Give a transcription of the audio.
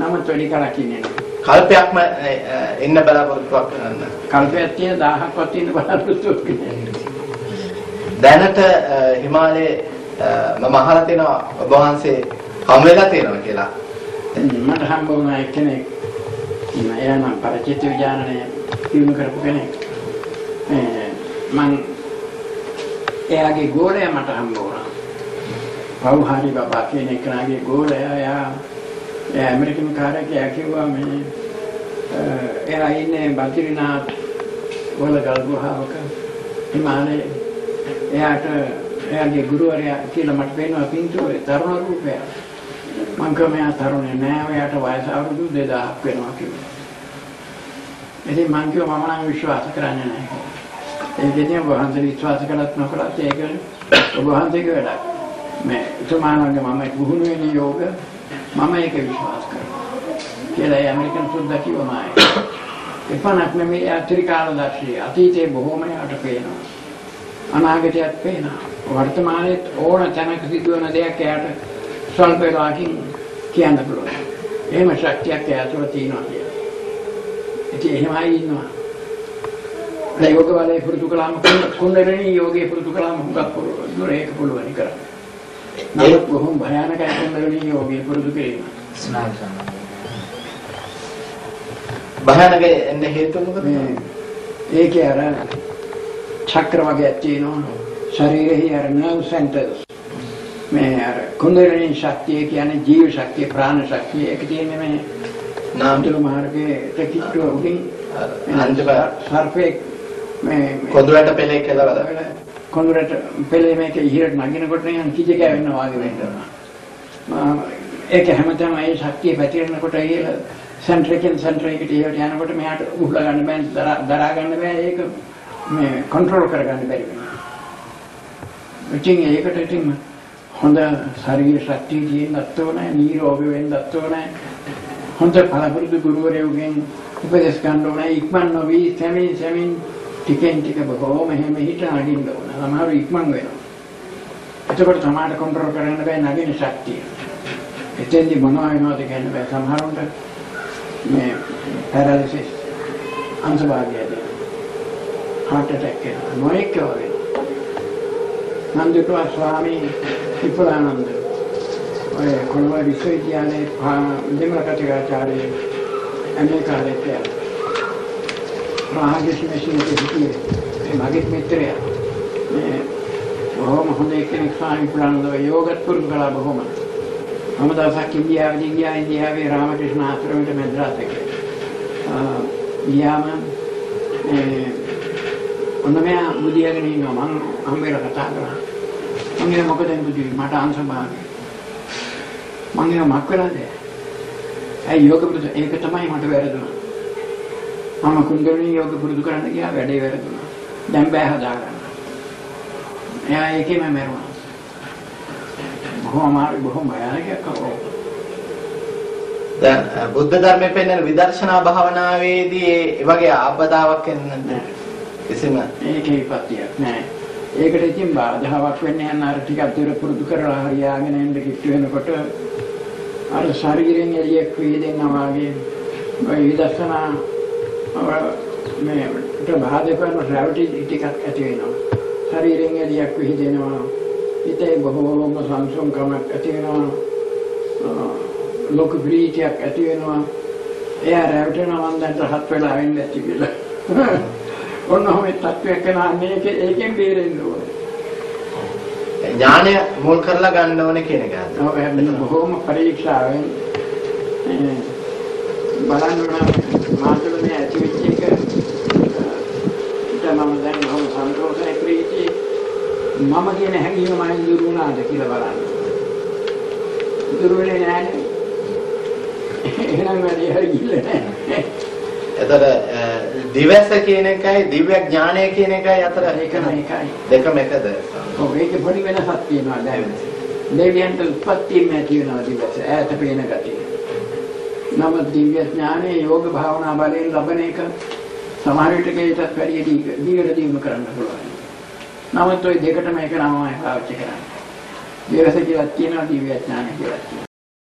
නමුත් වැඩි කලක් ඉන්නේ. කල්පයක්ම එන්න බලාපොරොත්තුවක් කරන්න. කල්පයක් තියෙන 1000ක්වත් ඉන්න බලාපොරොත්තුවක්. දැනට හිමාලයේ මම අහලා තියෙනවා ඔබ වහන්සේ හම් වෙලා තියෙනවා කියලා. මට හම්බ වුණා එක්කෙනෙක් එයා නම් පරිචිත විඥානය දිනු කරපු කෙනෙක් මේ මං එයාගේ ගෝලයා මට හම්බ වුණා පවුහාරි බබා කියන එකනාගේ ගෝලයා එයා එයා ඇමරිකන් කාර්යයක් එයා කිව්වා මේ අ, එයා ඉන්නේ බද්රිනාත් වල ගල් ගුහාවක හිමාලයේ එයාට එයාගේ ගුරුවරයා කියලා මට පේනවා පින්තූරේ තරුණ රූපයක් මං කිව්වා මෙයා තරුණේ නෑ ඔයාට වයස අවුරුදු 2000ක් වෙනවා කිව්වා. ඉතින් මං කිව්වා මම නම් විශ්වාස කරන්නේ නෑ කියලා. ඒකෙදී ඔබ වහන්සේ විශ්වාස කළත් නොකළත් ඒක ඔබ වහන්සේගේ වැඩක්. මේ තුමාණන්ගේ මම පුහුණු වෙන යෝග මම ඒක විශ්වාස කරනවා. කියලා ඒ ඇමරිකන් සුද්දා කිව්වා මායි. එපමණක් නෙමෙයි අත්‍රිකාලදර්ශී අතීතේ බොහෝම යට පේනවා. අනාගතයත් පේනවා. වර්තමානයේත් ඕන තැනක සිදුවන දෙයක් එයාට ස්වල්ප වෙලාවකින් කියන්න පුළුවන්. එහෙම ශක්තියක් එයා තුළ තියෙනවා කියලා. ඉතින් එහෙමයි ඉන්නවා. ඒ යෝග වලේ පුරුදු කළාම කුණ්ඩලිනී යෝගේ පුරුදු කළාම හුඟක් දුර ඒක පුළුවන් කරන්න. නමුත් බොහොම භයානකයි කුණ්ඩලිනී යෝගේ පුරුදු කිරීම. භයානක එන්න හේතුව මොකද? මේ ඒකේ අර චක්‍ර වගේ තියෙනවා. ශරීරෙහි අර nerve centers මේ අර කුණ්ඩලිනී ශක්තිය කියන්නේ ජීව ශක්තිය ප්‍රාණ ශක්තිය ඒක තියෙන්නේ මේ නාමතුල මාර්ගයේ තකිට්ටුව උඩින් අන්තිම සර්පේ මේ කොඳුරට පෙලේ කියලා වැඩ. කොඳුරට පෙළේ මේක ඉහළට නගිනකොට නිකන් කිච කැවෙනවා වගේ වෙනවා. ඒක හැමතැනම ඒ ශක්තිය පැතිරෙනකොට ඉහළ සෙන්ටර් එකෙන් සෙන්ටර් එකට ඉහළට යනකොට මෙයාට උහුලා ගන්න බෑ දරා දරා ගන්න බෑ ඒක මේ කන්ට්‍රෝල් කරගන්න බැරි වෙනවා. ඉතින් ඒකට ඉතින් හොඳ ශරීර ශක්තිය තියෙන්නත් ඕනේ, නිරෝගී වෙන්නත් ඕනේ. හොඳ පළපුරුදු ගුරුවරයෙකුගෙන් උපදෙස් ගන්න ඕනේ. ඉක්මන් නොවි සැමින් සැමින් ටිකෙන් ටික බොහෝම එහෙම හිට නගින්න ඕන. සමහරව ඉක්මන් වෙනවා. එතකොට තමයි කන්ට්‍රෝල් කරන්න බෑ නගින ශක්තිය. එතෙන්දි මොනවා වෙනවද කියන්න බෑ. සමහරවිට මේ පැරලිසිස් අංශභාගයද heart attack එක නොඑක වගේ. නන්දිතුමා ස්වාමී විපුලානන්ද ඔය කොළඹ විශ්වවිද්‍යාලයේ දෙමළ කතිකාචාර්ය ඇමරිකාවේ කියලා. රාජ්‍ය මැෂින් එකේ හිටියේ ඒ මගේ මිත්‍රයා මේ බොහොම හොඳ කෙනෙක් ස්වාමී විපුලානන්ද යෝගත් පුරුදු කළා බොහොම. මම දවසක් ඉන්දියාවේ ගියා ඉන්දියාවේ රාමකෘෂ්ණ ආශ්‍රමයට මැද්‍රාස් එකේ. ගියාම ඒ ඔන්න මෙයා බුදියාගෙන ඉන්නවා මං හම්බෙලා කතා කරා. මං ඒ මොකද බුදි මට අංශභාගය. මං ඒ මක් වෙලාද? ඇයි යෝග පුරුදු ඒක තමයි මට වැරදුනා. මම කුණ්ඩලිනී යෝග පුරුදු කරන්න ගියා වැඩේ වැරදුනා. දැන් බෑ හදාගන්න. එයා ඒකෙම මැරුණා. බොහොම අමාරු බොහොම භයානකයක් අපෝ. දැන් බුද්ධ ධර්මයේ පෙන්වන විදර්ශනා භාවනාවේදී ඒ වගේ ආපදාවක් එන්නේ කිසිම ඒකේ විපත්තියක් නෑ. ඒකට ඉතින් බාධාවක් වෙන්නේ යන අර ටිකක් දුර පුරුදු කරලා හරියාගෙන එන්න කිට්ටු වෙනකොට අර ශරීරයෙන් එළියක් වේදෙනවා වගේ විදර්ශනා අර මේ ට බාධා කරන ග්‍රැවිටි ටිකක් ඇති වෙනවා. ශරීරයෙන් එළියක් වේදෙනවා. හිතේ බොහෝම සංසුන්කමක් ඇති වෙනවා. ලෝක ප්‍රීතියක් ඇති වෙනවා. එයා රැවටෙනවා මන් දැන් රහත් වෙලා වෙන්නේ නැති කියලා. ඔන්න ඔහොම තත්වයක් කරනා මේක ඒකෙන් බේරෙන්න ඕනේ. ඥානය මුල් කරලා ගන්න ඕනේ කියන එක. ඔව් එහෙනම් බොහොම පරීක්ෂාවෙන් බලන්න නම් මාතෘකාවේ ඇති වෙච්ච එක තමම දැන් බොහොම සන්තෝෂයි ප්‍රීතිය මම කියන හැඟීම මයින් දුරු වුණාද කියලා බලන්න. දුරු වෙන්නේ නැහැ. එහෙනම් වැඩි හරියන්නේ නැහැ. එතකොට දිවස කියන එකයි දිව්‍ය ඥානය කියන එකයි අතර ඒකම එකයි. දෙකම එකද? ඔව් ඒක පොඩි වෙනසක් තියෙනවා දැන්. දෙවියන්ට උත්පත්තියෙන් ඇති වෙනවා දිවස ඈත පේන ගතිය. නම දිව්‍ය ඥානයේ යෝග භාවනා බලයෙන් ලබන එක සමහර විටක ඒකත් වැඩි දීගට දිනු කරන්න පුළුවන්. නමුත් ওই දෙකටම එක නමයි පාවිච්චි කරන්නේ. දිවස කියලා තියෙනවා දිව්‍ය ඥානය කියලා තියෙනවා.